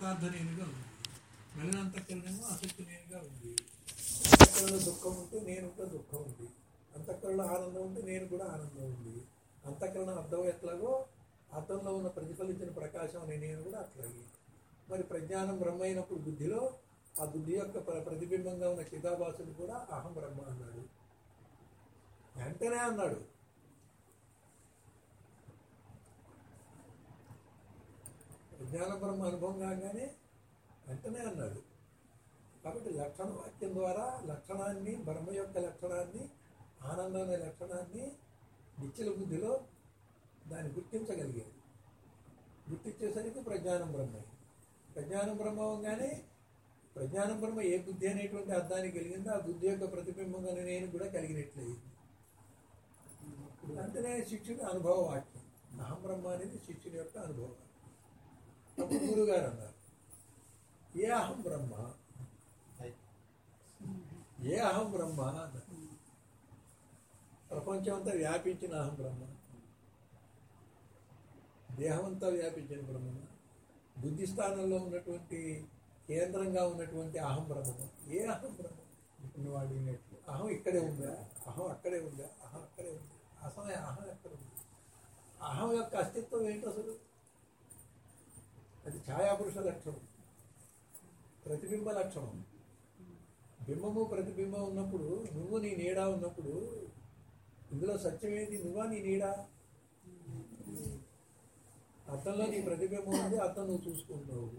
శబ్దార్థ నేనుగా ఉంది. మిగిలిన అంతఃకరణేమో ఆసక్తి నేనుగా ఉంది. అంతఃకరణలో దుఃఖం ఉంటే నేను కూడా దుఃఖం ఉంది. అంతఃకరణలో ఆనందం ఉంటే నేను కూడా ఆనందం ఉంది. అంతఃకరణ అర్థం ఎట్లాగో అర్థంలో ఉన్న ప్రతిఫలించిన ప్రకాశం అనే నేను కూడా అట్లాగే. మరి ప్రజ్ఞానం బ్రహ్మ అయినప్పుడు బుద్ధిలో ఆ బుద్ధి యొక్క ప్ర- ప్రతిబింబంగా ఉన్న చిదాభాసుడు కూడా అహం బ్రహ్మ అన్నాడు. వెంటనే అన్నాడు జ్ఞానబ్రహ్మ బ్రహ్మ అనుభవం కాగానే వెంటనే అన్నాడు. కాబట్టి లక్షణ వాక్యం ద్వారా లక్షణాన్ని బ్రహ్మ యొక్క లక్షణాన్ని ఆనందం అనే లక్షణాన్ని నిత్యల బుద్ధిలో దాన్ని గుర్తించగలిగేది గుర్తించేసరికి ప్రజ్ఞానం బ్రహ్మ ప్రజ్ఞానం బ్రహ్మ అవగానే ప్రజ్ఞానం బ్రహ్మ ఏ బుద్ధి అనేటువంటి అర్థానికి కలిగిందో ఆ బుద్ధి యొక్క ప్రతిబింబంగా నేను కూడా కలిగినట్లయింది. అంటేనే శిష్యుడి అనుభవ వాక్యం. అహం బ్రహ్మ అనేది శిష్యుడి యొక్క అనుభవం అప్పుడు గురుగారు అన్నారు. ఏ అహం బ్రహ్మ? ఏ అహం బ్రహ్మ? అన్నారు. ప్రపంచం అంతా వ్యాపించిన అహం బ్రహ్మ. దేహమంతా వ్యాపించిన బ్రహ్మ. బుద్ధి స్థానంలో ఉన్నటువంటి కేంద్రంగా ఉన్నటువంటి అహం బ్రహ్మ. ఏ అహం బ్రహ్మ? ఇప్పుడు నువ్వు అడిగినట్లు. అహం ఇక్కడే ఉందా. అహం అక్కడే ఉందా. అహం అక్కడే ఉంది. అసలు అహం ఎక్కడ ఉంది? అహం యొక్క అస్తిత్వం ఏంటి అసలు? అది ఛాయాపురుష లక్షణం. ప్రతిబింబ లక్షణం. బింబము ప్రతిబింబం ఉన్నప్పుడు నువ్వు నీ నీడా ఉన్నప్పుడు ఇందులో సత్యమేది నువ్వా నీ నీడా? అద్దంలో నీ ప్రతిబింబం ఉంది అర్థం నువ్వు చూసుకుంటున్నావు.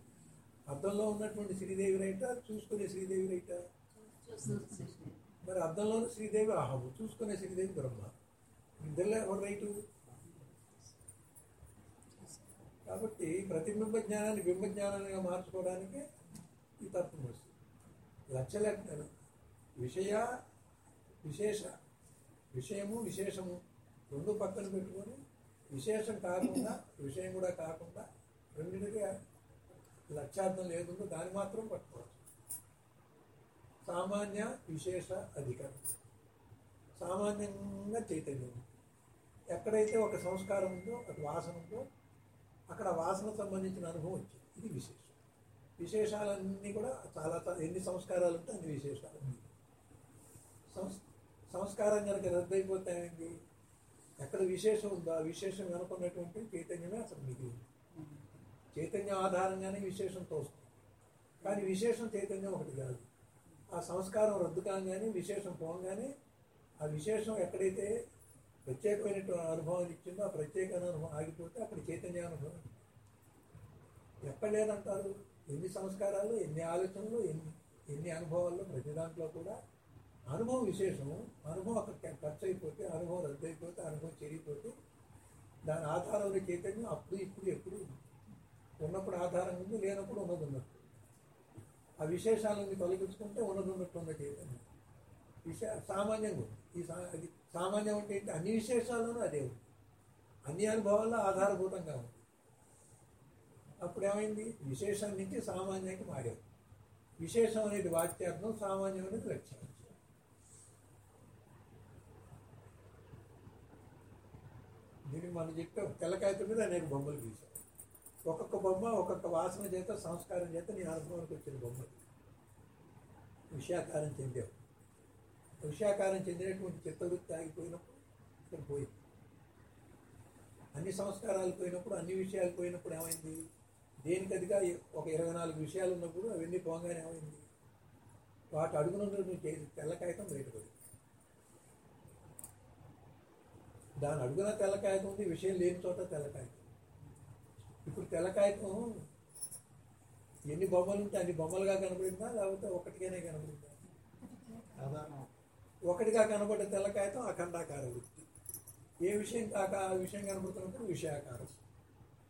అద్దంలో ఉన్నటువంటి శ్రీదేవి రైట? చూసుకునే శ్రీదేవి రైట? మరి అద్దంలోని శ్రీదేవి అహము చూసుకునే శ్రీదేవి బ్రహ్మ. ఇద్దరులో ఎవరు రైటు? కాబట్టి ప్రతిబింబ జ్ఞానాన్ని బింబ జ్ఞానాన్ని మార్చుకోవడానికి ఈ తత్వం వస్తుంది. లక్షల విషయ విశేష విషయము విశేషము రెండు పక్కన పెట్టుకొని విశేషం కాకుండా విషయం కూడా కాకుండా రెండింటికి లక్ష్యార్థం లేకుండా దాన్ని మాత్రం పట్టుకోవచ్చు. సామాన్య విశేష అధికారం. సామాన్యంగా చైతన్యం. ఎక్కడైతే ఒక సంస్కారం ఉందో ఒక వాసన ఉందో అక్కడ వాసనకు సంబంధించిన అనుభవం వచ్చింది. ఇది విశేషం. విశేషాలన్నీ కూడా చాలా ఎన్ని సంస్కారాలు ఉంటే అన్ని విశేషాలు. సంస్ సంస్కారం కనుక రద్దయిపోతాయండి ఎక్కడ విశేషం ఉందో? ఆ విశేషం అనుకున్నటువంటి చైతన్యమే అసలు మిగిలింది. చైతన్యం ఆధారంగానే విశేషం తోస్తుంది. కానీ విశేషం చైతన్యం ఒకటి కాదు. ఆ సంస్కారం రద్దు కాగానే విశేషం పోగానే ఆ విశేషం ఎక్కడైతే ప్రత్యేకమైన అనుభవాన్ని ఇచ్చిందో ఆ ప్రత్యేక అనుభవం ఆగిపోతే అక్కడ చైతన్య అనుభవం. ఎక్కడ లేదంటారు ఎన్ని సంస్కారాలు ఎన్ని ఆలోచనలు ఎన్ని ఎన్ని అనుభవాల్లో ప్రతి దాంట్లో కూడా అనుభవం విశేషము. అనుభవం అక్కడ ఖర్చు అయిపోతే అనుభవం రద్దు అయిపోతే అనుభవం చెరిగిపోతే దాని ఆధారంలో చైతన్యం అప్పుడు ఇప్పుడు ఎప్పుడు ఉన్నప్పుడు ఆధారం ఉంది లేనప్పుడు ఉన్నది ఉన్నట్టు ఆ విశేషాలను తొలగించుకుంటే ఉన్నది ఉన్నట్టు ఉన్న చైతన్యం. విశే సామాన్యంగా ఈ సా అది సామాన్యం అంటే ఏంటి? అన్ని విశేషాల్లోనూ అదే ఉంది. అన్ని అనుభవాల్లో ఆధారభూతంగా ఉంది. అప్పుడు ఏమైంది విశేషం నుంచి సామాన్యానికి మారారు విశేషం అనేది వాక్యార్థం సామాన్యం అనేది లక్ష్యం. దీన్ని మనం చెప్పాం తెల్లకాయత మీద అనేక బొమ్మలు గీసాం ఒక్కొక్క బొమ్మ ఒక్కొక్క వాసన చేత సంస్కారం చేత నీ అనుభవానికి వచ్చిన బొమ్మలు. విషయాకారం చెందావు విషయాకారం చెందినటువంటి చిత్తవృత్తి ఆగిపోయినప్పుడు ఇక్కడ పోయింది అన్ని సంస్కారాలు పోయినప్పుడు అన్ని విషయాలు పోయినప్పుడు ఏమైంది? దేనికి అదిగా ఒక ఇరవై నాలుగు విషయాలు ఉన్నప్పుడు అవన్నీ పోగానే ఏమైంది? వాటి అడుగున తెల్ల కాగితం బయటపడింది. దాని అడుగున తెల్ల కాగితం ఉంది విషయం లేని చోట తెల్ల కాగితం ఇప్పుడు తెల్ల కాగితం ఎన్ని బొమ్మలు ఉంటే అన్ని బొమ్మలుగా కనబడిందా? లేకపోతే ఒకటిగానే కనబడిందా? సాధారణ. ఒకటిగా కనబడే తెల్ల కాగితం అఖండాకార వృత్తి. ఏ విషయం కాక ఆ విషయం కనబడుతున్నప్పుడు విషయాకారం.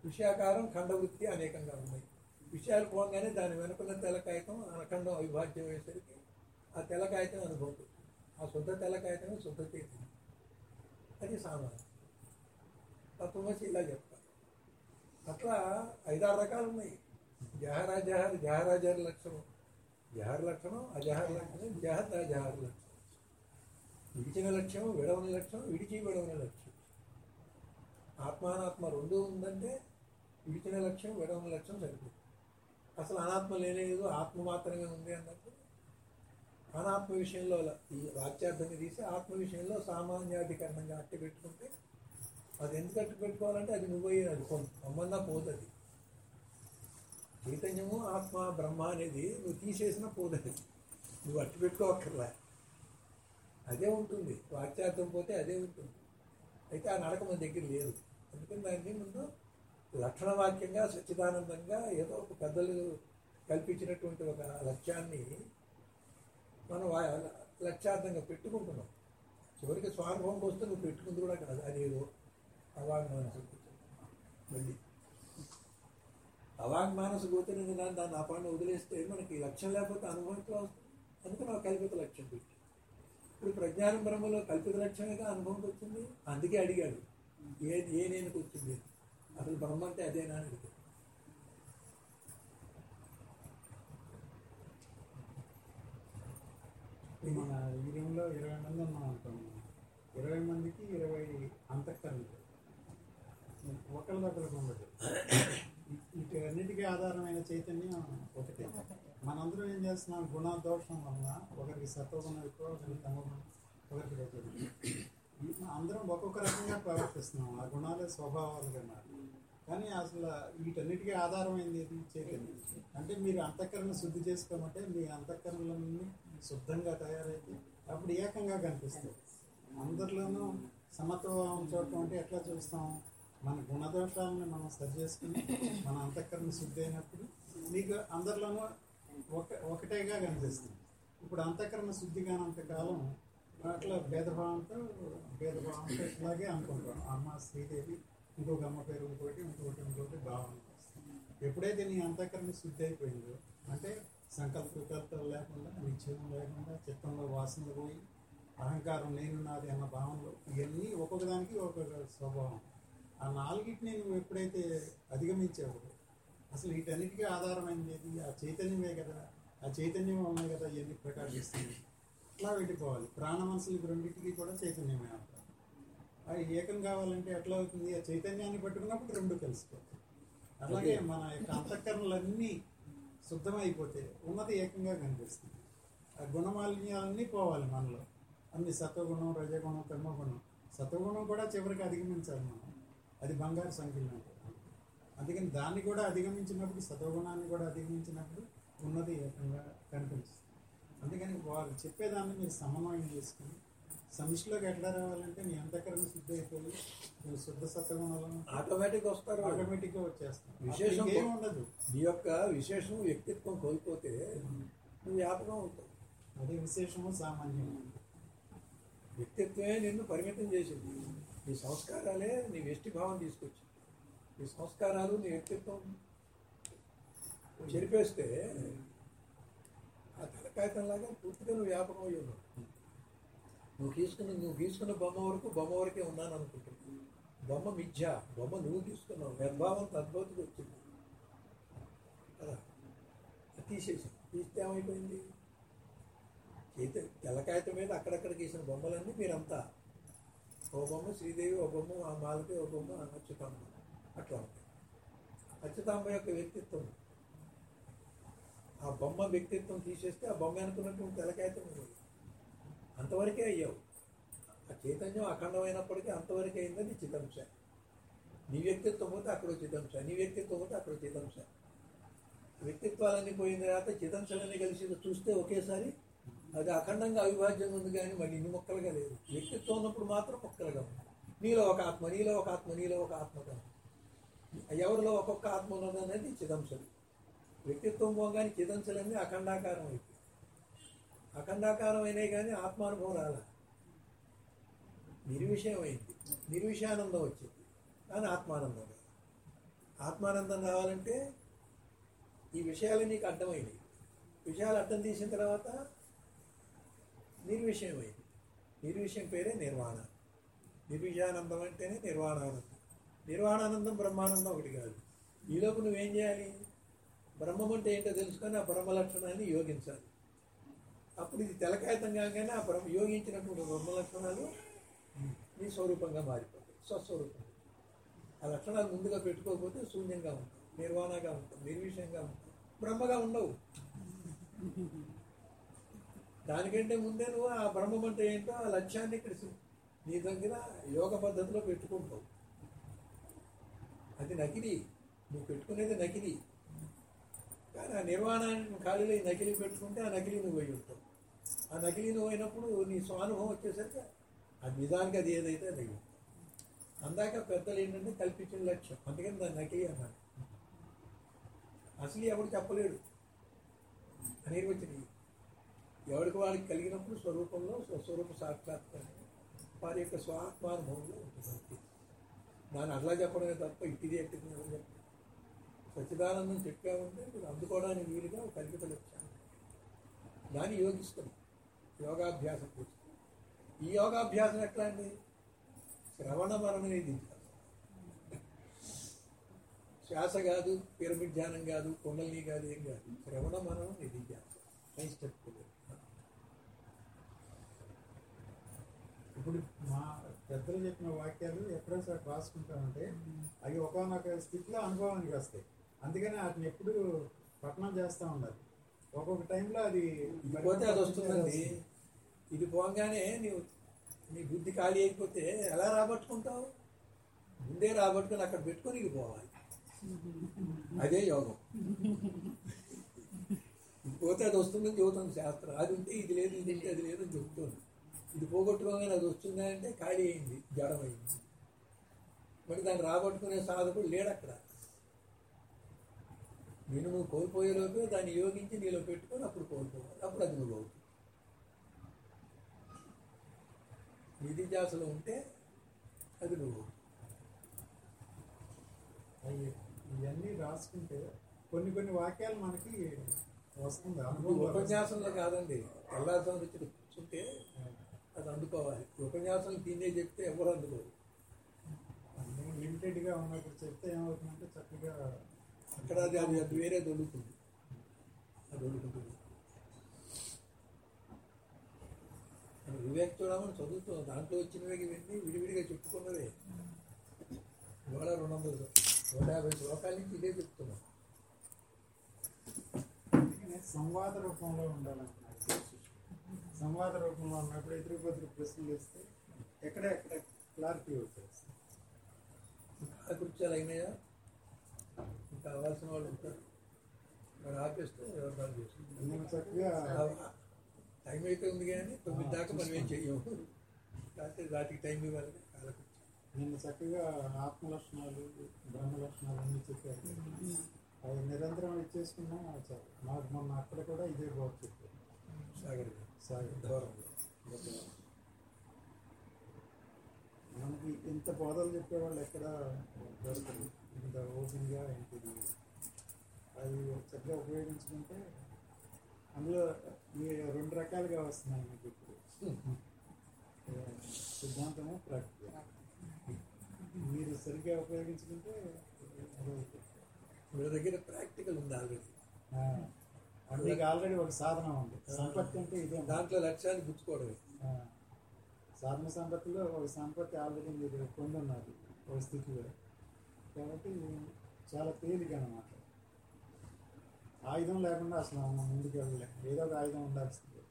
విషయాకారం ఖండవృత్తి అనేకంగా ఉన్నాయి. విషయాలు పోగానే దాని వెనుకున్న తెల్ల కాగితం అఖండం అవిభాజ్యం అయ్యేసరికి ఆ తెల్ల కాగితం అనుభవం. ఆ శుద్ధ తెల్ల కాగితమే శుద్ధ చైతన్యం. అది సామాన్యం. తత్వమసి ఇలా చెప్తారు. అట్లా ఐదారు రకాలు ఉన్నాయి. జహరా జహర్ జహరాజహర్ లక్షణం. జహర్ లక్షణం అజహర్ లక్షణం జహత్ అజహర్ లక్షణం. విడిచిన లక్ష్యం విడవని లక్ష్యం విడిచి విడవని లక్ష్యం ఆత్మానాత్మ రెండు ఉందంటే విడిచిన లక్ష్యం విడవని లక్ష్యం సరిపోతుంది అసలు అనాత్మ లేనేలేదు ఆత్మ మాత్రమే ఉంది అన్నప్పుడు అనాత్మ విషయంలో ఈ వాక్యార్థాన్ని తీసి ఆత్మ విషయంలో సామాన్యాధికరణంగా అట్టి పెట్టుకుంటే అది ఎందుకు అట్టి పెట్టుకోవాలంటే అది నువ్వే అది కొంత పోతుంది చైతన్యము ఆత్మ బ్రహ్మ అనేది నువ్వు తీసేసిన పోదది. నువ్వు అట్టి పెట్టుకోవక్కర్లే అదే ఉంటుంది. వాక్యార్థం పోతే అదే ఉంటుంది. అయితే ఆ నడక మన దగ్గర లేదు. అందుకని దాన్ని ముందు లక్షణ వాక్యంగా సచ్చిదానందంగా ఏదో ఒక పెద్దలు కల్పించినటువంటి ఒక లక్ష్యాన్ని మనం వా- లక్ష్యార్థంగా పెట్టుకుంటున్నాం. చివరికి స్వానుభవంకి వస్తే నువ్వు పెట్టుకుంది కూడా కాదు. అదేదో అవాగ్మానసు మళ్ళీ అవాగ్మానసు పోతే నేను దాన్ని దాన్ని ఆ పని వదిలేస్తే మనకి లక్ష్యం లేకపోతే అనుభవంతో వస్తుంది. అందుకే కల్పిత లక్ష్యం పెట్టి. ఇప్పుడు ప్రజ్ఞానం బ్రహ్మలో కల్పిత లక్ష్యంగా అనుభవం వచ్చింది? అందుకే అడిగాడు. ఏ ఏ నేనుకు వచ్చింది అసలు బ్రహ్మ అంటే అదేనా అని అడిగాడు. మన ఈరంలో ఇరవై మంది ఉన్నాం అనుకోండి. ఇరవై మందికి ఇరవై అంతఃకరణలు. ఒకరిదొకరికి ఉండదు. వీటన్నిటికీ ఆధారమైన చైతన్యం ఒకటే. మనందరం ఏం చేస్తున్నాం? గుణ దోషం వల్ల ఒకరికి సత్వగుణం ఎక్కువ ఒకరికి తమగుణం ఒకరికి రజగుణం అందరం ఒక్కొక్క రకంగా ప్రవర్తిస్తున్నాం. ఆ గుణాలే స్వభావాలుగా మారి కానీ అసలు వీటన్నిటికీ ఆధారమైంది ఏది? చైతన్యం. అంటే మీరు అంతఃకరణ శుద్ధి చేసుకోమంటే మీ అంతఃకరణలన్నీ శుద్ధంగా తయారైతే అప్పుడు ఏకంగా కనిపిస్తుంది అందరిలోనూ సమత్వం చూడటం అంటే ఎట్లా చూస్తాం? మన గుణదోషాలను మనం సరి చేసుకుని మన అంతఃకరణ శుద్ధి అయినప్పుడు మీకు అందరిలోనూ ఒక ఒకటేగా కనిపిస్తుంది. ఇప్పుడు అంతఃకరణ శుద్ధి కానంత కాలం అట్లా భేదభావంతో భేదభావంతో ఇట్లాగే అనుకుంటాం. అమ్మ శ్రీదేవి ఇంకొక అమ్మ పేరు ఇంకోటి ఇంకొకటి ఇంకోటి భావన ఎప్పుడైతే నీ అంతఃకరణ శుద్ధి అయిపోయిందో అంటే సంకల్ప వికల్పాలు లేకుండా నిశ్చయం లేకుండా చిత్తంలో వాసనలు పోయి అహంకారం నేను నాది అన్న భావంలో ఇవన్నీ ఒక్కొక్క దానికి ఒక్కొక్క స్వభావం. ఆ నాలుగిటిని నువ్వు ఎప్పుడైతే అధిగమించావు అసలు వీటన్నిటికీ ఆధారమైంది ఏది? ఆ చైతన్యమే కదా. ఆ చైతన్యం ఉన్నాయి కదా ఇవన్నీ ప్రకాశిస్తుంది అట్లా వెళ్ళిపోవాలి. ప్రాణ మనసులు రెండింటికి కూడా చైతన్యమే అంటారు. ఏకం కావాలంటే ఎట్లా అవుతుంది? ఆ చైతన్యాన్ని పట్టుకున్నప్పుడు రెండు కలిసిపోతాయి. అలాగే మన యొక్క అంతఃకరణలన్నీ శుద్ధమైపోతే ఉన్నది ఏకంగా కనిపిస్తుంది. ఆ గుణమాలిన్యాలన్నీ పోవాలి మనలో. అన్ని సత్వగుణం రజగుణం తమగుణం సత్వగుణం కూడా చివరికి అధిగమించాలి మనం. అది బంగారు సంఖ్యలు అంటారు అందుకని దాన్ని కూడా అధిగమించినప్పుడు సత్వగుణాన్ని కూడా అధిగమించినప్పుడు ఉన్నది ఏకంగా కనిపిస్తుంది. అందుకని వాళ్ళు చెప్పేదాన్ని మీరు సమన్వయం చేసుకుని సమిష్టిలోకి ఎట్లా రావాలంటే నీ అంతఃకరణ శుద్ధి అయిపోయి నువ్వు శుద్ధ సత్వగుణాలను ఆటోమేటిక్ వస్తారు ఆటోమేటిక్గా వచ్చేస్తాం విశేషం ఉండదు. నీ యొక్క విశేషం వ్యక్తిత్వం కోల్పోతే నువ్వు వ్యాపకం అవుతావు అదే విశేషము సామాన్యము. వ్యక్తిత్వమే నిన్ను పరిమితం చేసింది. నీ సంస్కారాలే నీ వ్యష్టి భావం తీసుకొచ్చింది. ఈ సంస్కారాలు నీ వ్యక్తిత్వం. చెరిపేస్తే ఆ తెలకాయతంలాగా పూర్తిగా నువ్వు వ్యాపకం అయ్యి ఉన్నావు. నువ్వు తీసుకున్న నువ్వు తీసుకున్న బొమ్మ వరకు బొమ్మ వరకే ఉన్నాను అనుకుంటున్నావు. బొమ్మ మిథ్య బొమ్మ నువ్వు తీసుకున్నావు నిర్భావం తద్భుతికి వచ్చింది. కదా? అది తీసేసి తీస్తే ఏమైపోయింది? చేతి తెల్లకాయతం మీద అక్కడక్కడ గీసిన బొమ్మలన్నీ మీరంతా. ఓ బొమ్మ శ్రీదేవి ఓ బొమ్మ ఆ మాలతి ఓ బొమ్మ అచ్యుతాంబ అట్లా ఉంటాయి అచ్యుతాంబ యొక్క వ్యక్తిత్వం. ఆ బొమ్మ వ్యక్తిత్వం తీసేస్తే ఆ బొమ్మ అనుకున్నటువంటి తెలకైతే ఉంది. అంతవరకే అయ్యావు. ఆ చైతన్యం అఖండమైనప్పటికీ అంతవరకే అయిందని చిదంశ. నీ వ్యక్తిత్వం పోతే అక్కడ చిదంశ. నీ వ్యక్తిత్వం పోతే అక్కడ చిదంశ. వ్యక్తిత్వాలన్నీ పోయిన తర్వాత చిదంశలన్నీ కలిసి చూస్తే ఒకేసారి అది అఖండంగా అవిభాజ్యంగా ఉంది కానీ మళ్ళీ ఇన్ని మొక్కలుగా లేదు. వ్యక్తిత్వం ఉన్నప్పుడు మాత్రం మొక్కలుగా ఉంది. నీలో ఒక ఆత్మ నీలో ఒక ఆత్మ నీలో ఒక ఆత్మగా ఉంది. ఎవరిలో ఒక్కొక్క ఆత్మ అనేది చిదంశలు. వ్యక్తిత్వం పోగానే చిదంశలన్నీ అఖండాకారం అయిపోయి అఖండాకారం అయినాయి కానీ ఆత్మానుభవం రాల. నిర్విషయం అయింది నిర్విషయానందం వచ్చింది. కానీ ఆత్మానందం కాదు ఆత్మానందం రావాలంటే ఈ విషయాలు నీకు అర్థమైనవి విషయాలు అర్థం తీసిన తర్వాత నిర్విషయమైంది. నిర్విషయం పేరే నిర్వాణ. నిర్విషయానందం అంటేనే నిర్వాణానందం. నిర్వాణానందం బ్రహ్మానందం ఒకటి కాదు. ఈలోపు నువ్వేం చేయాలి? బ్రహ్మం అంటే ఏంటో తెలుసుకొని ఆ బ్రహ్మ లక్షణాన్ని యోగించాలి. అప్పుడు ఇది తెలకాయతం కాగానే ఆ బ్రహ్మ యోగించినటువంటి బ్రహ్మ లక్షణాలు నీ స్వరూపంగా మారిపోతాయి. స్వస్వరూపం. ఆ లక్షణాలు ముందుగా పెట్టుకోకపోతే శూన్యంగా ఉంటాం నిర్వాణగా ఉంటాం నిర్విషయంగా ఉంటాం బ్రహ్మగా ఉండవు. దానికంటే ముందే నువ్వు ఆ బ్రహ్మం అంటే ఏంటో ఆ లక్ష్యాన్ని ఇక్కడ నీ దగ్గర యోగ పద్ధతిలో పెట్టుకుంటావు. అది నకిలీ. నువ్వు పెట్టుకునేది నకిలీ. కానీ ఆ నిర్వాణాన్ని ఖాళీలో ఈ నకిలీ పెట్టుకుంటే ఆ నకిలీ నువ్వు అయి ఉంటావు. ఆ నకిలీ నువ్వు అయినప్పుడు నీ స్వానుభవం వచ్చేసరికి ఆ నిజానికి అది ఏదైతే అది అందాక పెద్దలు ఏంటంటే కల్పించిన లక్ష్యం. అందుకని దాన్ని నకిలీ అన్నాడు అసలు ఎవడు చెప్పలేడు. వచ్చినవి ఎవరికి వాడికి కలిగినప్పుడు స్వరూపంలో స్వస్వరూప సాక్షాత్కారం వారి యొక్క స్వాత్మానుభవంలో ఉంటుంది. దాన్ని అట్లా చెప్పడమే తప్ప ఇట్టిది ఎట్టింది ఎవరు చెప్పరు. సచ్చిదానందం చెప్పామంటే మీరు అందుకోవడానికి వీలుగా ఒక వచ్చాను దాన్ని యోగిస్తున్నాం యోగాభ్యాసం చేస్తాం ఈ యోగాభ్యాసం ఎట్లా అండి? శ్రవణ మరణం నిధించాలి శ్వాస కాదు పిరమిడ్ ధ్యానం కాదు కుండలిని కాదు ఏం కాదు. శ్రవణ మరణం నిధించాలి నైస్ చెప్పుకోలేదు ఇప్పుడు మా పెద్దలు చెప్పిన వాక్యాలు ఎప్పుడోసారి రాసుకుంటామంటే అవి ఒకనొక స్థితిలో అనుభవానికి వస్తాయి. అందుకని వాటిని ఎప్పుడు పఠనం చేస్తూ ఉండాలి. ఒక్కొక్క టైంలో అది పోతే అది వస్తుందండి. ఇది పోగానే నీవు నీ బుద్ధి ఖాళీ అయిపోతే ఎలా రాబట్టుకుంటావు? ముందే రాబట్టుకొని అక్కడ పెట్టుకొని ఇది పోవాలి. అదే యోగం. పోతే అది వస్తుందని చెబుతుంది శాస్త్రం. అది ఉంటే ఇది లేదు ఇది ఉంటే అది లేదని చెబుతుంది ఇది పోగొట్టుకోగానే అది వస్తుందా అంటే ఖాళీ అయింది జడమైంది. మరి దాన్ని రాబట్టుకునే సాధకుడు లేడు అక్కడ. నేను నువ్వు కోల్పోయేలోపే దాన్ని యోగించి నీలో పెట్టుకొని అప్పుడు కోల్పోవాలి అప్పుడు అది నువ్వు అవుతుంది నిధి జాసలో ఉంటే అది నువ్వు అవుతుంది. అవి ఇవన్నీ రాసుకుంటే కొన్ని కొన్ని వాక్యాలు మనకి వస్తుంది? ఉపన్యాసంలో కాదండి తెల్లారుసం వచ్చి కూర్చుంటే అది అందుకోవాలి. ఉపన్యాసం తినే చెప్తే ఎవరు అందుకోరు. లిమిటెడ్గా ఉన్నప్పుడు చెప్తే ఏమవుతుందంటే చక్కగా అక్కడ అది అది అది వేరే దొరుకుతుంది. అది దొరుకుతుంది. వివేక్ చూడమని చదువుతున్నాం దాంట్లో వచ్చినవే ఇవన్నీ విడివిడిగా చెప్పుకున్నవే ఇవాళ రెండు వందలు నూట యాభై శ్లోకాల నుంచి ఇదే చెప్తున్నాం. సంవాద రూపంలో ఉండాలంటున్నారు సంవాద రూపంలో ఉన్నప్పుడు ఎదురు బదురు ప్రశ్నలు వేస్తే ఎక్కడ ఎక్కడ క్లారిటీ వచ్చేస్తుంది కాలకృత్యాలు అయినాయా? ఇంకా కావాల్సిన వాళ్ళు ఉంటారు. మరి ఆపేస్తే నేను చక్కగా టైం అయితే ఉంది కానీ తొమ్మిది దాకా మనం ఏం చెయ్యము కాకపోతే వాటికి టైం ఇవ్వాలి కాలకృత్యం. నేను చక్కగా ఆత్మ లక్షణాలు బ్రహ్మ లక్షణాలు అన్నీ చెప్పారు. అవి నిరంతరం ఇచ్చేసుకున్నా మాకు మొన్న అక్కడ కూడా ఇదే బాగా చెప్పారు. సాగర్ మనకి ఇంత బోధలు చెప్పేవాళ్ళు ఎక్కడ దొరకదు ఇంత ఓపెన్గా ఏంటిది అది చక్కగా ఉపయోగించుకుంటే అందులో ఈ రెండు రకాలుగా వస్తున్నాయి మీకు ఇప్పుడు. సిద్ధాంతము ప్రాక్టికల్ మీరు సరిగ్గా ఉపయోగించుకుంటే మీ దగ్గర ప్రాక్టికల్ ఉంది ఆల్రెడీ మీకు ఆల్రెడీ ఒక సాధన ఉంది. సంపత్తి అంటే ఇదే. దాంట్లో లక్ష్యాన్ని గుర్తుకోవడమే. ఆ, సాధన సంపత్తిలో ఒక సంపత్తి ఆల్రెడీ మీరు పొందున్నారు ఒక స్థితిలో. కాబట్టి చాలా తేలిక అన్నమాట. ఆయుధం లేకుండా అసలు మనం ముందుకు వెళ్ళలేం. ఏదో ఒక ఆయుధం ఉండాల్సిందే.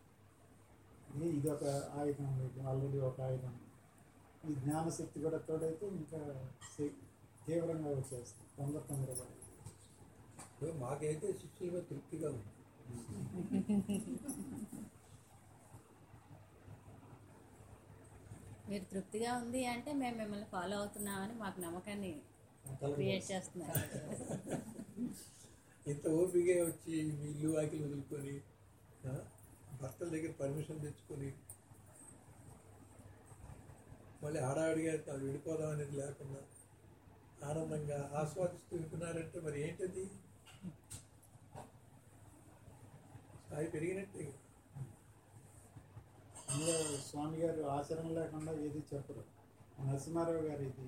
ఇది ఇది ఒక ఆయుధం మీకు ఆల్రెడీ ఒక ఆయుధం. ఈ జ్ఞానశక్తి కూడా తోడైతే ఇంకా తీవ్రంగా వచ్చేస్తుంది. తొందర తొందరగా. మాకైతే శిష్యుల మీద తృప్తిగా ఉంది. మీరు తృప్తిగా ఉంది అంటే మేము మిమ్మల్ని ఫాలో అవుతున్నామని మాకు నమ్మకాన్ని క్రియేట్ చేస్తున్నారు. ఇంత ఓపికగా వచ్చి మీ ఇల్లు వాకిలు వదులుకొని భర్తల దగ్గర పర్మిషన్ తెచ్చుకొని మళ్ళీ హడావిడిగా తాను విడిపోదాం అనేది లేకుండా ఆనందంగా ఆస్వాదిస్తూ వింటున్నారంటే మరి ఏంటది? అవి పెరిగినట్టే. అందులో స్వామి గారు ఆచరణ లేకుండా ఏది చెప్పరు. నరసింహారావు గారు ఇది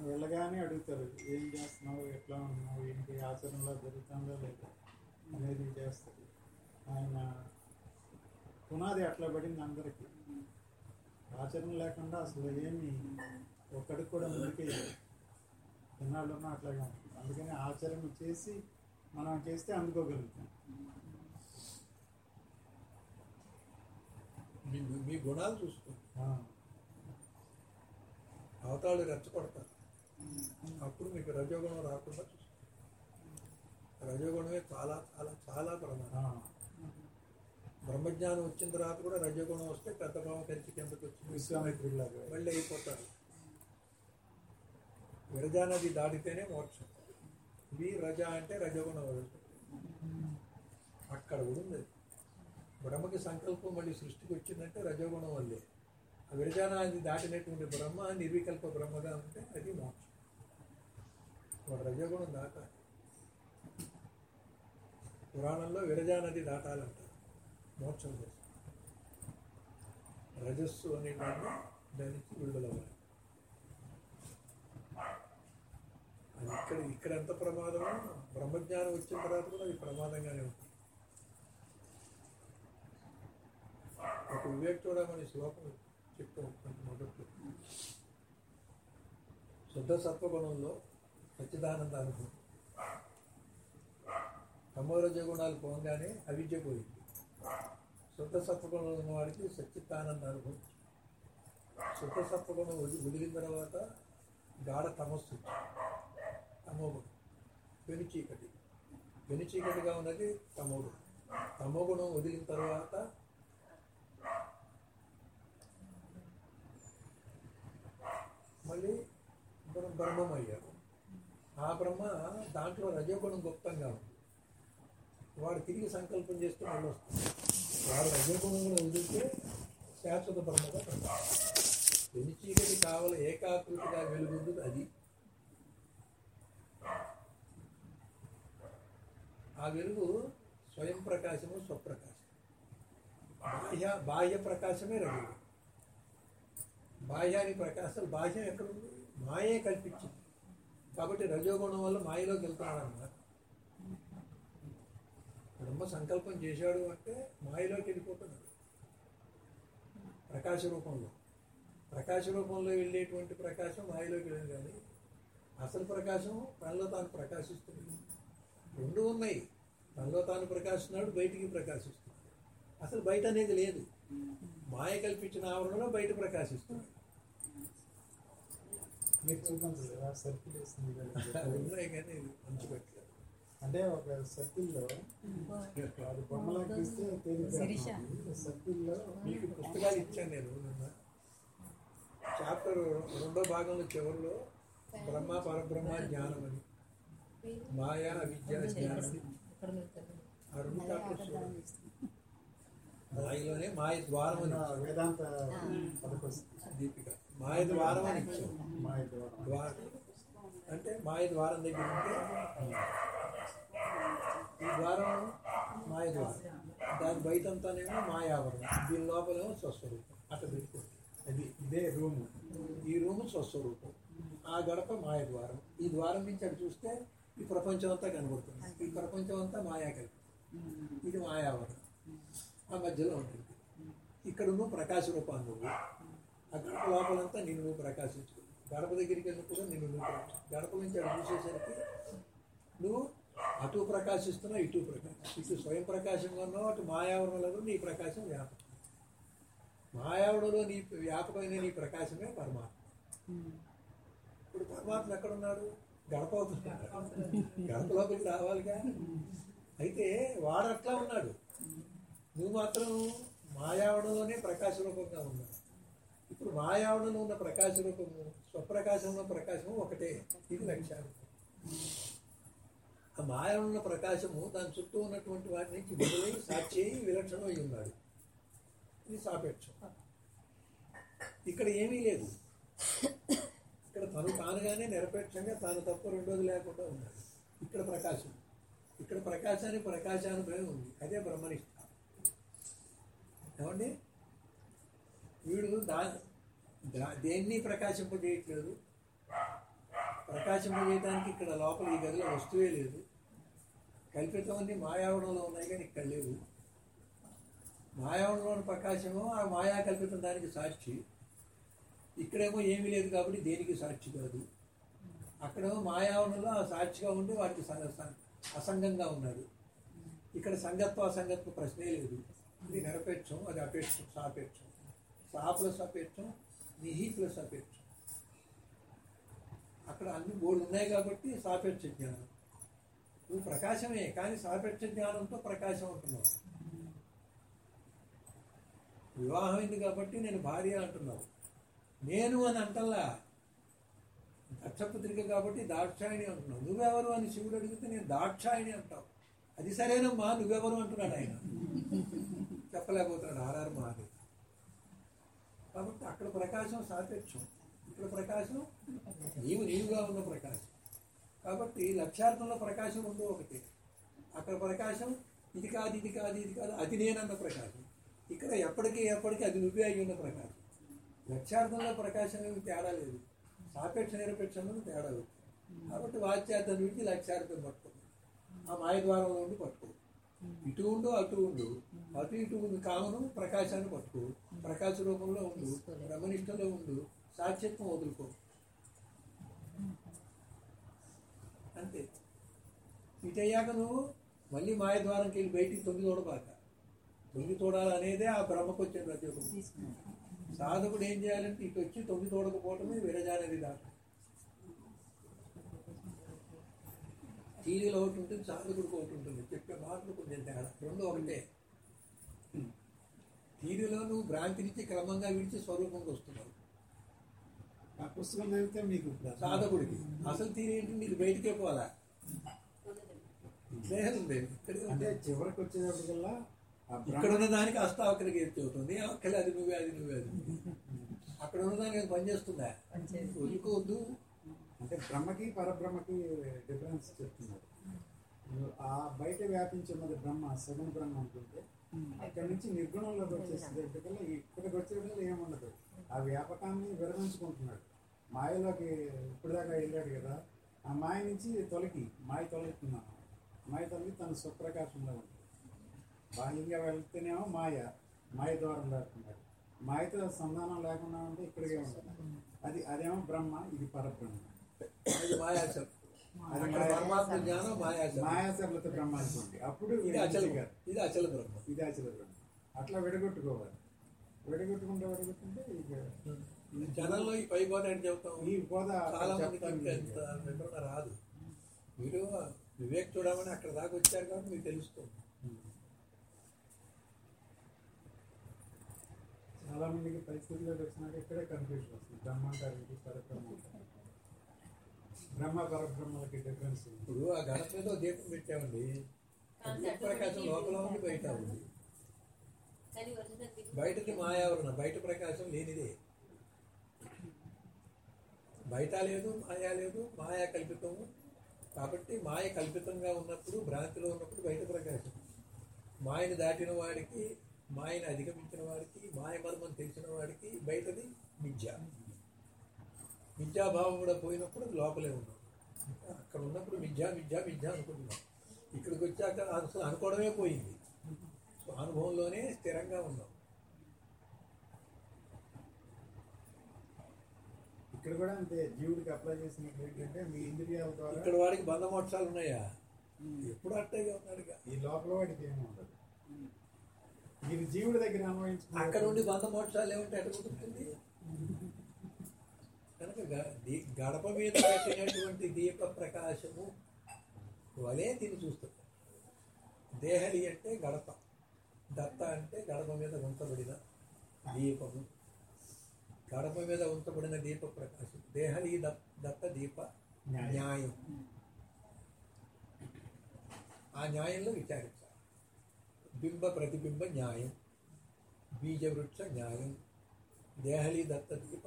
వెళ్ళగానే అడుగుతారు ఏం చేస్తున్నావు? ఎట్లా ఉన్నావు? ఏంటి? ఆచరణలో జరుగుతుందో లేదా? అనేది చేస్తారు. ఆయన పునాది అట్లా పడింది అందరికీ. ఆచరణ లేకుండా అసలు ఏమి ఒక్కడికి కూడా ముందుకే ఎన్నాళ్ళున్నా అట్లాగే ఉంటుంది. అందుకని ఆచరణ చేసి మనం చేస్తే అందుకోగలుగుతాం. మీ మీ గుణాలు చూసుకోండి. అవతాళ్ళు రెచ్చగొడతారు. అప్పుడు మీకు రజోగుణం రాకుండా చూసుకోండి. రజోగుణమే చాలా చాలా చాలా ప్రమాదం. బ్రహ్మజ్ఞానం వచ్చిన తర్వాత కూడా రజోగుణం వస్తే పెద్ద భావం కలిసి కిందకు వచ్చి విశ్వామిత్రుడిలాగా. మళ్ళీ అయిపోతారు విరజానది దాటితేనే మోక్షం. వి రజ అంటే రజోగుణం అక్కడ కూడా ఉంది. బ్రహ్మకి సంకల్పం మళ్ళీ సృష్టికి వచ్చిందంటే రజోగుణం వల్లే. ఆ విరజానది దాటినటువంటి బ్రహ్మ నిర్వికల్ప బ్రహ్మగా ఉంటే అది మోక్షం. వాడు రజోగుణం దాటాలి. పురాణంలో విరజానది దాటాలంటారు మోక్షం కోసం. రజస్సు అనే దాన్ని విడుదలవ్వాలి. అది ఇక్కడ ఇక్కడ ఎంత ప్రమాదమో బ్రహ్మజ్ఞానం వచ్చిన తర్వాత కూడా అది ప్రమాదంగానే ఉంటుంది. ఒక వివేక్ చూడమని శ్లోకం చెప్తూ ఉంటుంది మొదట్లో. శుద్ధ సత్వగుణంలో సచ్చిదానంద అనుభవం తమోరజ గుణాలు పోగానే అవిద్య పోయింది. శుద్ధ సత్వగుణం ఉన్న వాడికి సచ్చిదానంద అనుభవం శుద్ధ సత్వగుణం వదిలి వదిలిన తర్వాత గాఢ తమస్సు తమోగుణం. వెను చీకటి. వెను చీకటిగా ఉన్నది తమోగుణం. తమోగుణం వదిలిన తర్వాత మళ్ళీ మనం బ్రహ్మం అయ్యారు ఆ బ్రహ్మ దాంట్లో రజోగుణం గుప్తంగా ఉంది. వాడు తిరిగి సంకల్పం చేస్తూ మళ్ళీ వస్తుంది. వాడు రజోగుణం కూడా వదిలితే శాశ్వత బ్రహ్మగా వెను చీకటి కావాలి ఏకాకృతిగా వెలుగుంది అది. ఆ వెలుగు స్వయం ప్రకాశము స్వప్రకాశం. బాహ్య బాహ్య ప్రకాశమే రజోగుణం. బాహ్యానికి ప్రకాశం బాహ్యం ఎక్కడ ఉంది? మాయే కల్పించింది. కాబట్టి రజోగుణం వల్ల మాయలోకి వెళ్తున్నాడన్నమాట. బ్రహ్మ సంకల్పం చేశాడు అంటే మాయలోకి వెళ్ళిపోతున్నాడు. ప్రకాశ రూపంలో. ప్రకాశ రూపంలో వెళ్ళేటువంటి ప్రకాశం మాయలోకి వెళ్ళింది కానీ అసలు ప్రకాశం తనలో తాను ప్రకాశిస్తుంది రెండు ఉన్నాయి. తనలో తాను ప్రకాశిస్తున్నాడు బయటికి ప్రకాశిస్తున్నాడు. అసలు బయట అనేది లేదు. మాయ కల్పించిన ఆవరణలో బయట ప్రకాశిస్తున్నాడు. మీరు సర్కిల్ వేసింది ఉన్నాయి కానీ ఇది మంచి పెట్టలేదు. అంటే ఒక సర్కిల్లో అది బొమ్మలా గీస్తే శిరీష. తేలిక సర్కిల్లో మీకు పుస్తకాలు ఇచ్చాను నేను నిన్న. చాప్టర్ రెండో భాగంలో చివరిలో బ్రహ్మ పరబ్రహ్మ జ్ఞానం అని. మాయా విద్య జ్ఞానం. ఆ రెండు చాప్టర్స్ మాయలోనే మాయ ద్వారం అని. వేదాంత దీపిక మాయ ద్వారం అని ఇచ్చాం మా ద్వారా. ద్వారం అంటే మాయ ద్వారం దగ్గర ఉంటే ఈ ద్వారం మాయ ద్వారం దాని బయటంతానేమో మాయావరణం. దీని లోపలేమో స్వస్వరూపం. అట్లా పెట్టుకోండి అది ఇదే రూమ్. ఈ రూము స్వస్వరూపం. ఆ గడప మాయ ద్వారం ఈ ద్వారం నుంచి అటు చూస్తే ఈ ప్రపంచం అంతా కనబడుతుంది. ఈ ప్రపంచం అంతా మాయా కల్పి. ఇది మాయావరణం. ఆ మధ్యలో ఉంటుంది. ఇక్కడ నువ్వు ప్రకాశ రూపాన్ని నువ్వు ఆ గడప లోపలంతా నిన్ను నువ్వు ప్రకాశించు గడప దగ్గరికి వెళ్ళినప్పుడు నిన్ను నువ్వు గడప నుంచి అటు చూసేసరికి నువ్వు అటు ప్రకాశిస్తున్నావు ఇటు ప్రకాశం ఇటు స్వయం ప్రకాశంగా ఉన్నావు అటు మాయావరణలో నీ ప్రకాశం వ్యాపకం. మాయావరణలో నీ వ్యాపకమైన నీ ప్రకాశమే పరమాత్మ. ఇప్పుడు పరమాత్మ ఎక్కడున్నాడు? గడప అవుతున్నాడు గడప లోపలికి రావాలిగా అయితే వాడట్లా ఉన్నాడు. నువ్వు మాత్రం మాయావడంలోనే ప్రకాశ రూపంగా ఉన్నావు ఇప్పుడు మాయావడంలో ఉన్న ప్రకాశ రూపము స్వప్రకాశంలో ప్రకాశము ఒకటే. ఇది లక్ష్యాలు ఆ మాయావడంలో ఉన్న ప్రకాశము దాని చుట్టూ ఉన్నటువంటి వాటి నుంచి విడుదలై సాక్షి అయి విలక్షణమై ఉన్నాడు. ఇది సాపేక్షం. ఇక్కడ ఏమీ లేదు. ఇక్కడ తను తానుగానే నిరపేక్షంగా తాను తప్ప రెండోది లేకుండా ఉన్నాడు. ఇక్కడ ప్రకాశం. ఇక్కడ ప్రకాశానికి ప్రకాశానుభవం ఉంది. అదే బ్రహ్మనిష్ట. ఏమండి? వీడు దా దా- దేన్ని ప్రకాశింపజేయట్లేదు ప్రకాశింపజేయడానికి ఇక్కడ లోపల ఈ గదిలో వస్తువే లేదు. కల్పితమన్నీ మాయావడంలో ఉన్నాయి కానీ ఇక్కడ లేవు. మాయావడంలోని ప్రకాశము ఆ మాయా కల్పితం దానికి సాక్షి. ఇక్కడేమో ఏమీ లేదు కాబట్టి దేనికి సాక్షి కాదు. అక్కడేమో మాయావణంలో ఆ సాక్షిగా ఉండి వాటికి సంగ అసంగంగా ఉన్నాడు. ఇక్కడ సంగత్వ అసంగత్వ ప్రశ్నే లేదు. ఇది నిరపేక్షం అది అపేక్షం సాపేక్షం. సా ప్లస్ అపేక్షం నిహి ప్లస్ అపేక్షం అక్కడ అన్ని బోర్డు ఉన్నాయి కాబట్టి సాపేక్ష జ్ఞానం. నువ్వు ప్రకాశమే కానీ సాపేక్ష జ్ఞానంతో ప్రకాశం అంటున్నావు. వివాహం అయింది కాబట్టి నేను భార్య అంటున్నావు. నేను అని అంటల్లా. దక్షపుత్రిక కాబట్టి దాక్షాయిణి అంటున్నావు. నువ్వెవరు అని శివుడు అడిగితే నేను దాక్షాయిణి అంటావు. అది సరేనమ్మా నువ్వెవరు అంటున్నాడు ఆయన? చెప్పలేకపోతున్నాడు ఆర్ఆర్ మహాదేవ్. కాబట్టి అక్కడ ప్రకాశం సాపేక్షం. ఇక్కడ ప్రకాశం నీవు నీవుగా ఉన్న ప్రకాశం. కాబట్టి లక్ష్యార్థంలో ప్రకాశం ఉందో ఒకటి. అక్కడ ప్రకాశం ఇది కాదు ఇది కాదు ఇది కాదు అది నేనన్న ప్రకాశం. ఇక్కడ ఎప్పటికీ ఎప్పటికీ అది నువ్వే అయి ఉన్న ప్రకాశం. లక్ష్యార్థంలో ప్రకాశం ఏమి తేడా లేదు. సాపేక్ష నిరపేక్షంలో తేడా లేదు. కాబట్టి వాచ్యార్థం నుంచి లక్ష్యార్థం పట్టుకుంది. ఆ మాయ ద్వారంలో ఉండి పట్టుకో ఇటు ఉండు అటు ఉండు. అటు ఇటు ఉంది. కామను ప్రకాశాన్ని పట్టుకో. ప్రకాశ రూపంలో ఉండు. బ్రహ్మనిష్టలో ఉండు. సాక్షిత్వం వదులుకో. అంతే. ఇటయ్యాక నువ్వు మళ్ళీ మాయ ద్వారంకి వెళ్ళి బయటికి తొంగి తోడబాక. తొంగి తోడాలనేదే ఆ బ్రహ్మకు వచ్చిన ప్రత్యేకం. సాధకుడు ఏం చేయాలంటే ఇటు వచ్చి తొంగి తోడకపోవటమే విరజానది దాట టీవీలో ఒకటి ఉంటుంది సాధకుడికి ఒకటి ఉంటుంది. చెప్పే మాటలు కొంచెం తేడా. రెండు ఒకటే. టీవీలో నువ్వు భ్రాంతి నుంచి క్రమంగా విడిచి స్వరూపంకి వస్తున్నావు. ఆ పుస్తకం చదివితే మీకు సాధకుడికి. అసలు తీరు ఏంటి? నీకు బయటికే పోవాలా? ఇక్కడే అంటే. చివరికి వచ్చేటప్పటికల్లా ఆ ఇక్కడ ఉన్న దానికి అష్టావకరికి ఎత్తి అవుతుంది అక్కలే అది నువ్వే అది నువ్వే అది. అక్కడ ఉన్న దానికి అది పనిచేస్తుందా వదులుకోవద్దు. అంటే బ్రహ్మకి పరబ్రహ్మకి డిఫరెన్స్ చెప్తున్నారు. ఆ బయట వ్యాపించి ఉన్నది బ్రహ్మ సగుణ బ్రహ్మ అనుకుంటే అక్కడి నుంచి నిర్గుణంలోకి వచ్చేసేటప్పటికల్లా ఇక్కడికి వచ్చేటప్పుడు ఏముండదు ఆ వ్యాపకాన్ని విరమించుకుంటున్నాడు. మాయలోకి ఇప్పటిదాకా వెళ్ళాడు కదా ఆ మాయ నుంచి తొలగి మాయ తొలగుతున్నాను మాయ తొలగి తన స్వప్రకాశంలో ఉంటుంది బాహ్యంగా వెళ్తేనేమో మాయ మాయ ద్వారం లేకున్నాడు మాయతో సంధానం లేకుండా ఉంటే ఇక్కడికే ఉంటుంది అది అదేమో బ్రహ్మ ఇది పరబ్రహ్మ. అది మాయాచలం మాయాసర్లత బ్రహ్మ అనుకోండి అప్పుడు ఇది అచల ఇది అచల బ్రహ్మ. ఇది అచల బ్రహ్మ. అట్లా విడగొట్టుకోవాలి. విడగొట్టుకుంటే విడగొట్టుకుంటే ఇక జనంలో ఈ పై పోతే అని చెబుతాం ఈ పోద చాలా మందికి రాదు. మీరు వివేక్ చూడమని అక్కడ దాకా వచ్చారు కాబట్టి మీకు తెలుస్తుంది. చాలా మందికి పరిస్థితుల్లోకి వచ్చినాక ఇక్కడే కన్ఫ్యూజన్ వస్తుంది. బ్రహ్మ అంటారు ఇది పరబ్రహ్మ బ్రహ్మ పరబ్రహ్మలకి డిఫరెన్స్ ఇప్పుడు ఆ మీద ఓ దీపం పెట్టామండి. ప్రకాశం లోపల ఉంది బయట ఉంది. బయటది మాయావరణ బయట ప్రకాశం లేనిదే. బయట లేదు మాయా లేదు మాయా కల్పితము. కాబట్టి మాయ కల్పితంగా ఉన్నప్పుడు భ్రాంతిలో ఉన్నప్పుడు బయట ప్రకాశం. మాయని దాటిన వాడికి మాయని అధిగమించిన వాడికి మాయ మర్మం తెలిసిన వాడికి బయటది మిథ్య మిథ్యాభావం కూడా పోయినప్పుడు లోపలే ఉన్నాం అక్కడ ఉన్నప్పుడు మిథ్యా మిథ్యా మిథ్యా అనుకుంటున్నాం. ఇక్కడికి వచ్చాక అసలు అనుకోవడమే పోయింది. అనుభవంలోనే స్థిరంగా ఉన్నాం. ఇక్కడ కూడా అంతే జీవుడికి అప్లై చేసినప్పుడు ఏంటంటే మీ ఇంద్రియాల ద్వారా ఇక్కడ వాడికి బంధమోక్షాలు ఉన్నాయా? ఎప్పుడు అట్టగా ఉన్నాడుగా ఈ లోపల వాడికి ఏమి ఉండదు. మీరు జీవుడి దగ్గర అన్వయించుకున్న అక్కడ ఉండి బంధమోక్షాలు ఏమంటే కుదురుతుంది? కనుక గ- దీ- గడప మీద పెట్టినటువంటి దీప ప్రకాశము వలే దీన్ని చూస్తుంది దేహలి అంటే గడప దత్త అంటే గడప మీద ఉంచబడిన దీపము. గడప మీద ఉంచబడిన దీప ప్రకాశం దేహలి దత్త దీప న్యాయం. న్యాయం. ఆ న్యాయంలో విచారించాలి. బింబ ప్రతిబింబ న్యాయం బీజవృక్ష న్యాయం దేహలి దత్త దీప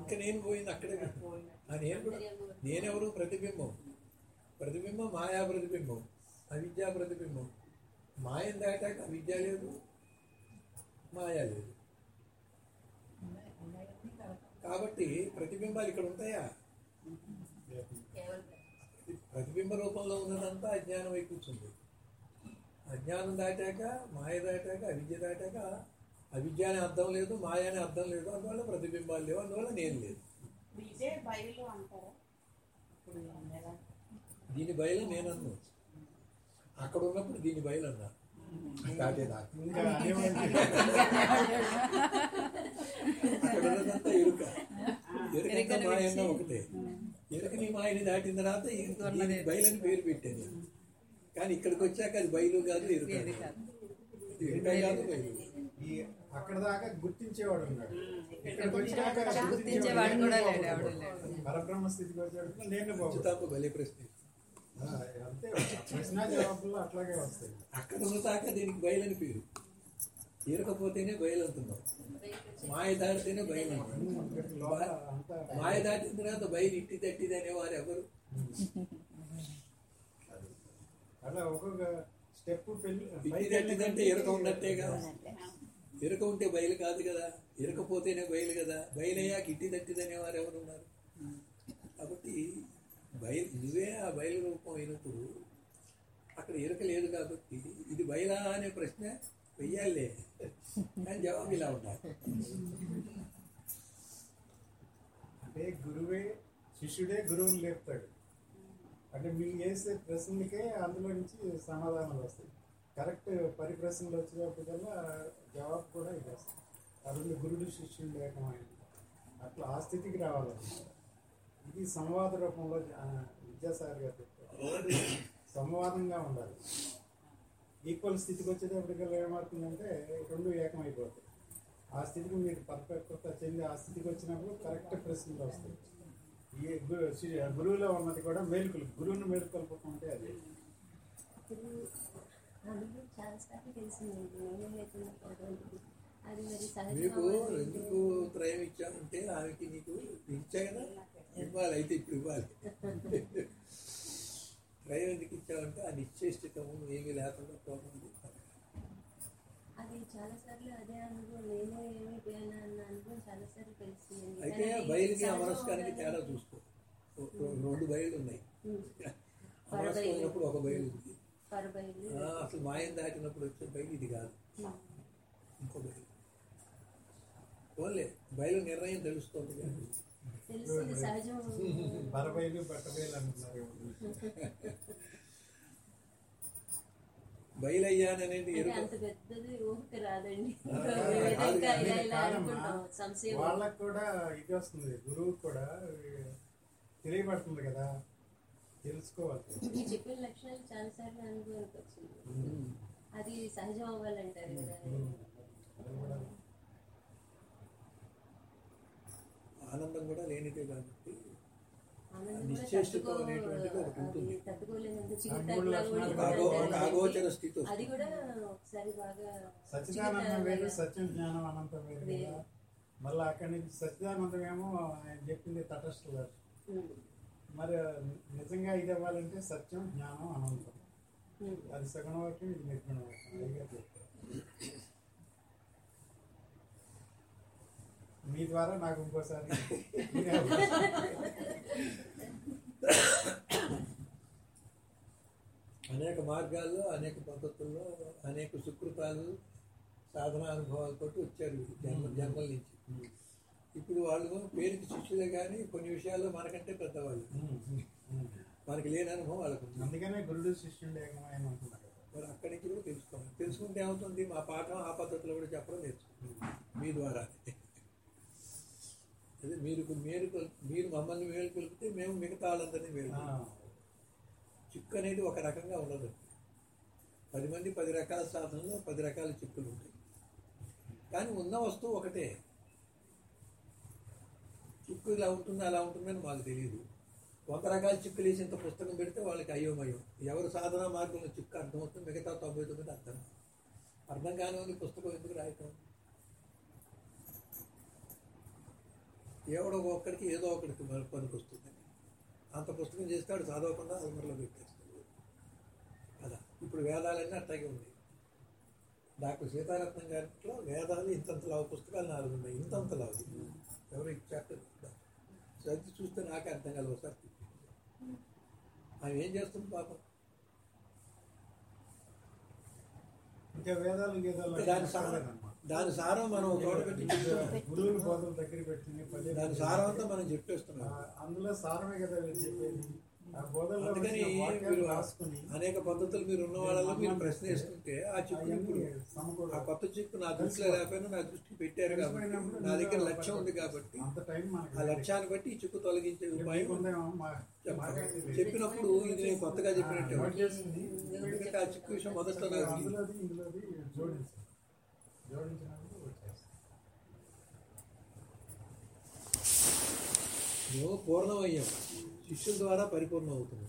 ఇంకా నేను పోయింది అక్కడే నేను కూడా నేనెవరు? ప్రతిబింబం. ప్రతిబింబం మాయా ప్రతిబింబం. అవిద్యా ప్రతిబింబం. మాయం దాటాక అవిద్య లేదు. మాయా లేదు. కాబట్టి ప్రతిబింబాలు ఇక్కడ ఉంటాయా? ప్రతిబింబ రూపంలో ఉన్నదంతా అజ్ఞానం అయి కూర్చుంది. అజ్ఞానం దాటాక మాయ దాటాక అవిద్య దాటాక అవిద్య అనే అర్థం లేదు మాయ అనే అర్థం లేదు అందువల్ల ప్రతిబింబాలు లేవు అందువల్ల నేను లేదు? దీని బయలు నేను అన్నాను అక్కడ ఉన్నప్పుడు దీని బయలు అన్నా. దాటేదాకా ఇంకా అనేవాళ్ళు అక్కడ ఉన్నదంతా ఎరుక. ఎరుకంతా మాయన్న ఒకటే. ఎరుకని మాయని దాటిన తర్వాత బయలని పేరు పెట్టాను కానీ ఇక్కడికి వచ్చాక అది బయలు కాదు ఎరుక కాదు. ఇది ఎరుక కాదు బయలు ఈ అక్కడ దాకా గుర్తించేవాడు ఉన్నాడు. కూడా. పరబ్రహ్మ స్థితికి నేను ప్రశ్న. ఆ, అంతే. ప్రశ్న జవాబులు అట్లాగే వస్తాయి. అక్కడ దాకా దీనికి బయలని పేరు. ఎరకపోతేనే బయలు అంటున్నాం. మాయ దాటితేనే బయలు అంటున్నాం. మాయ దాటిన తర్వాత బయలు ఇట్టి తట్టిది అనేవారు ఎవరు? ఒక్కొక్క స్టెప్ ఎరక ఉన్నట్టేగా ఎరక ఉంటే బయలు కాదు కదా. ఎరకపోతేనే బయలు కదా. బయలయ్యాక ఇట్టి తట్టిది అనేవారు ఎవరు ఉన్నారు? కాబట్టి బయలు నువ్వే ఆ బయలు రూపం అయినప్పుడు అక్కడ ఎరుక లేదు కాబట్టి ఇది బయలా అనే ప్రశ్న వెయ్యాలే. కానీ జవాబు ఇలా ఉండాలి. అంటే గురువే శిష్యుడే గురువుని లేపుతాడు. అంటే మీరు చేసే ప్రశ్నలకే అందులో నుంచి సమాధానాలు వస్తాయి. కరెక్ట్ పరిప్రశ్నలు వచ్చినప్పటికల్లా జవాబు కూడా ఇది వస్తుంది. అది గురుడు శిష్యుడు లేకమైంది అట్లా ఆ స్థితికి రావాలి. ఇది సంవాద రూపంలో విద్యాసాగర్ గారు చెప్పారు. సంవాదంగా ఉండాలి. ఈక్వల్ స్థితికి వచ్చేటప్పటికల్లా ఏమవుతుందంటే రెండు ఏకమైపోతాయి. ఆ స్థితికి మీరు పర్ఫెక్ట్ చెంది ఆ స్థితికి వచ్చినప్పుడు కరెక్ట్ ప్రశ్నలు వస్తాయి. ఏ గురు గురువులో ఉన్నది కూడా మేలుకొలు గురువుని మేలుకొల్పుకుంటే అది. అనుభవం చాలాసార్లు మీకు ఎందుకు త్రయం ఇచ్చామంటే ఆమెకి నీకు ఇచ్చా కదా? ఇవ్వాలి అయితే ఇప్పుడు ఇవ్వాలి. త్రయం ఎందుకు ఇచ్చామంటే ఆ నిశ్చేష్టితము ఏమీ లేకుండా పోతుంది అది చాలాసార్లు అదే అనుభవం నేనే ఏమైపోయాను అన్న అనుభవం చాలాసార్లు తెలిసిందండి అయితే బయలుకి అమరస్కానికి. తేడా చూసుకో. రెండు బయలు ఉన్నాయి. ఉమ్. అమరస్కం ఉన్నప్పుడు ఒక బయలు ఉంది. పరబయలు. ఆ, అసలు మాయం దాటినప్పుడు వచ్చే బయలు ఇది కాదు. ఇంకో బయలు. ఓన్లే బయలు నిర్ణయం తెలుస్తుంది కానీ బరబైలు బట్టబయలు అంటున్నారు బయలయ్యాననేది అంటే ఎరుక అంత పెద్దది ఊహకి రాదండి ఆ, ఏదో ఇంకా కాదు, ఇలా ఇలా కాదమ్మా. అనుకుంటాం సంశయం. వాళ్ళకు కూడా ఇది వస్తుంది గురువు కూడా తెలియబడుతుంది కదా తెలుసుకోవాలి. చెప్పిన లక్షణాలు చాలాసార్లు అనుభవానికి వచ్చింది. అది సహజం అవ్వాలంటారు ఆనందం కూడా లేనిదే కాబట్టి అది కూడా ఒకసారి బాగా వేరు సత్యం జ్ఞానం అనంతం వేరు మళ్ళీ అక్కడి నుంచి సచ్చిదానందం ఏమో ఆయన చెప్పింది తటస్థ గారు మరి నిజంగా ఇది అవ్వాలంటే సత్యం జ్ఞానం అనంతం అది సగుణ వాక్యం ఇది నిర్గుణ వాక్యం చెప్తారు చెప్పారు మీ ద్వారా నాకు ఇంకోసారి. అనేక మార్గాల్లో అనేక పద్ధతుల్లో అనేక సుకృతాలు సాధన అనుభవాలతో వచ్చారు జన్మ జన్మల నుంచి ఇప్పుడు వాళ్ళు పేరుకి శిష్యులే కానీ కొన్ని విషయాల్లో మనకంటే పెద్దవాళ్ళు. మనకి లేని అనుభవం వాళ్ళకు. అందుకనే గురుడు శిష్యుడు కదా. మరి అక్కడి నుంచి కూడా తెలుసుకోవాలి తెలుసుకుంటే ఏమవుతుంది మా పాఠం ఆ పద్ధతిలో కూడా చెప్పడం నేర్చుకుంటాం మీ ద్వారా అదే మీరు మీరు మీరు మమ్మల్ని మేలు కొలిపితే మేము మిగతా వాళ్ళందరినీ మేలు చిక్కు అనేది ఒక రకంగా ఉండదు. పది మంది పది రకాల సాధనలో పది రకాల చిక్కులు ఉంటాయి. కానీ ఉన్న వస్తువు ఒకటే. చిక్కు ఇలా ఉంటుంది అలా ఉంటుందని మాకు తెలియదు వంద రకాల చిక్కులు వేసి ఇంత పుస్తకం పెడితే వాళ్ళకి అయోమయం. ఎవరు సాధన మార్గంలో చిక్కు అర్థమవుతుంది మిగతా తొంభై తొమ్మిది అర్థం. అర్థం కాని వాళ్ళకి పుస్తకం ఎందుకు రాయటం? ఎవడో ఒక్కడికి ఏదో ఒకరికి పనికి వస్తుందని అంత పుస్తకం చేస్తాడు చదవకుండా అల్మర్లో పెట్టేస్తాడు. కదా? ఇప్పుడు వేదాలన్నీ అట్లాగే ఉన్నాయి. డాక్టర్ సీతారత్నం గారిలో వేదాలు ఇంతంత లావు పుస్తకాలు నాలుగు ఉన్నాయి. ఇంతంత లావు ఎవరు ఇచ్చారు చదివి చూస్తే నాకే అర్థం కాదు ఒకసారి. ఆమె ఏం చేస్తుంది పాపం ఇంకా వేదాలు గీదాలు దాని సారం దాని సారం మనం చోట పెట్టి గురువుల బోధలు దగ్గర పదే దాని సారం అంతా మనం చెప్పేస్తున్నాం. అందులో సారమే కదా చెప్పేది. అందుకని మీరు రాసుకుని అనేక పద్ధతులు మీరు ఉన్న వాళ్ళలో మీరు ప్రశ్న వేస్తుంటే ఆ చిక్కు ఇప్పుడు ఆ కొత్త చిక్కు నా దృష్టిలో లేకపోయినా నా దృష్టికి పెట్టారు కాబట్టి నా దగ్గర లక్ష్యం ఉంది కాబట్టి ఆ లక్ష్యాన్ని బట్టి ఈ చిక్కు తొలగించే ఉపాయం. చెప్పినప్పుడు ఇది నేను కొత్తగా చెప్పినట్టే ఎందుకంటే ఆ చిక్కు విషయం మొదట్లో నాకు మేము పూర్ణమయ్యాం. శిష్యుల ద్వారా పరిపూర్ణం అవుతుంది